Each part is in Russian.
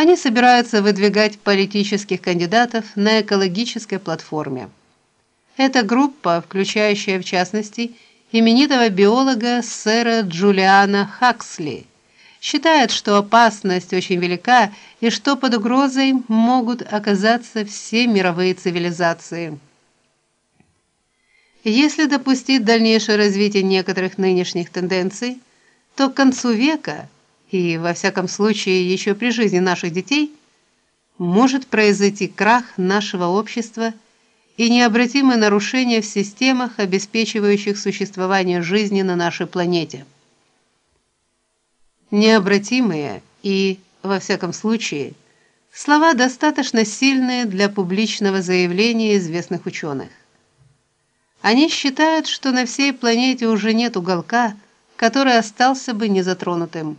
Они собираются выдвигать политических кандидатов на экологической платформе. Эта группа, включающая в частности именитого биолога сэра Джулиана Хаксли, считает, что опасность очень велика и что под угрозой могут оказаться все мировые цивилизации. Если допустить дальнейшее развитие некоторых нынешних тенденций, то к концу века и во всяком случае еще при жизни наших детей может произойти крах нашего общества и необратимое нарушение в системах, обеспечивающих существование жизни на нашей планете. Необратимые и во всяком случае слова достаточно сильные для публичного заявления известных ученых. Они считают, что на всей планете уже нет уголка, который остался бы незатронутым.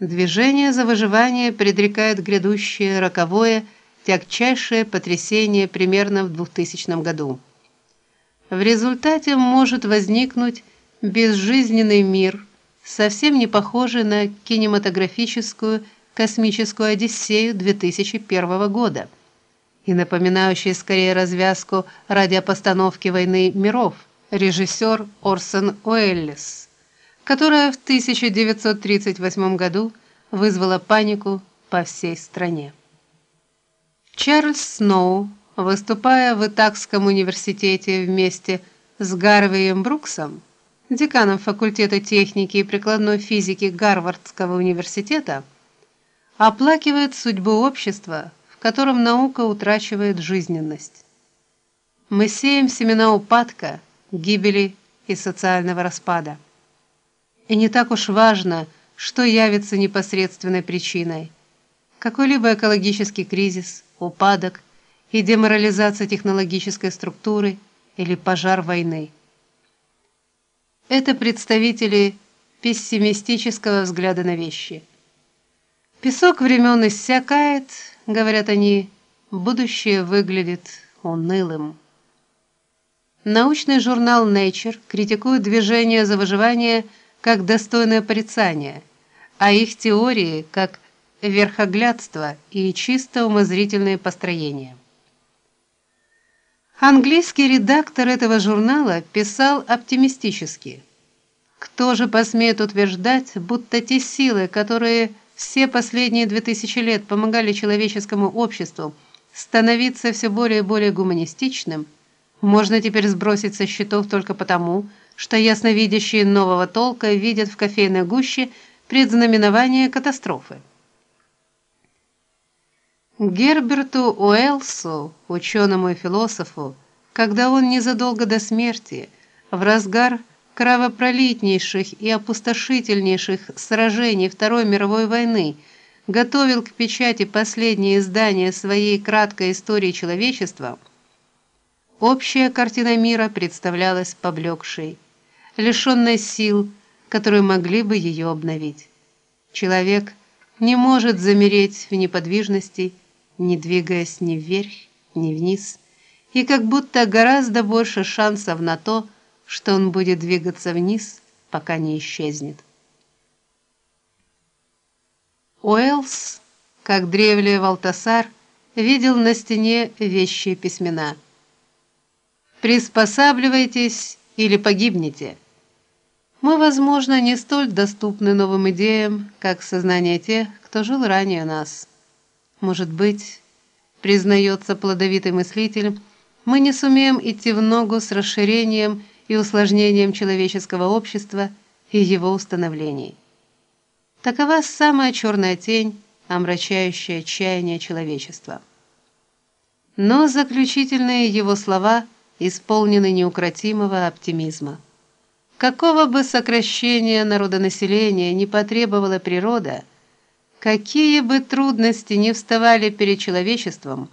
Движение за выживание предрекает грядущее роковое, тягчайшее потрясение примерно в 2000 году. В результате может возникнуть безжизненный мир, совсем не похожий на кинематографическую космическую Одиссею 2001 года и напоминающий скорее развязку радиопостановки Войны миров режиссер Орсон Уэллес, которая в 1938 году вызвала панику по всей стране. Чарльз Сноу, выступая в Итакском университете вместе с Гарвием Бруксом, деканом факультета техники и прикладной физики Гарвардского университета, оплакивает судьбу общества, котором наука утрачивает жизненность. Мы сеем семена упадка, гибели и социального распада. И не так уж важно, что явится непосредственной причиной: какой-либо экологический кризис, упадок и деморализация технологической структуры или пожар войны. Это представители пессимистического взгляда на вещи. Песок времен иссякает, говорят они, будущее выглядит унылым. Научный журнал Nature критикует движение за выживание как достойное порицание, а их теории как верхоглядство и чисто умозрительные построения. Английский редактор этого журнала писал оптимистически. Кто же посмеет утверждать, будто те силы, которые все последние две тысячи лет помогали человеческому обществу становиться все более и более гуманистичным, можно теперь сбросить со счетов только потому, что ясновидящие нового толка видят в кофейной гуще предзнаменование катастрофы. Герберту Уэллсу, ученому и философу, когда он незадолго до смерти, в разгар кровопролитнейших и опустошительнейших сражений Второй мировой войны готовил к печати последнее издание своей краткой истории человечества, общая картина мира представлялась поблекшей, лишенной сил, которые могли бы ее обновить. Человек не может замереть в неподвижности, не двигаясь ни вверх, ни вниз, и как будто гораздо больше шансов на то, что он будет двигаться вниз, пока не исчезнет. Уэллс, как древний Валтасар, видел на стене вещие письмена. Приспосабливайтесь или погибнете. Мы, возможно, не столь доступны новым идеям, как сознание тех, кто жил ранее нас. Может быть, признается плодовитый мыслитель, мы не сумеем идти в ногу с расширением и усложнением человеческого общества и его установлений. Такова самая черная тень, омрачающая чаяние человечества. Но заключительные его слова исполнены неукротимого оптимизма. Какого бы сокращения народонаселения не потребовала природа, какие бы трудности ни вставали перед человечеством,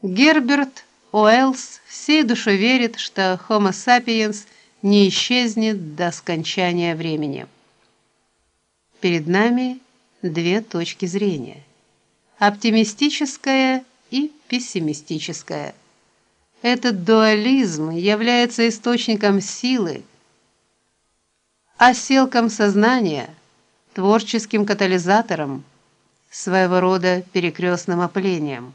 Герберт Уэллс всей душой верит, что Homo sapiens не исчезнет до скончания времени. Перед нами две точки зрения: оптимистическая и пессимистическая. Этот дуализм является источником силы, оселком сознания, творческим катализатором, своего рода перекрестным опылением.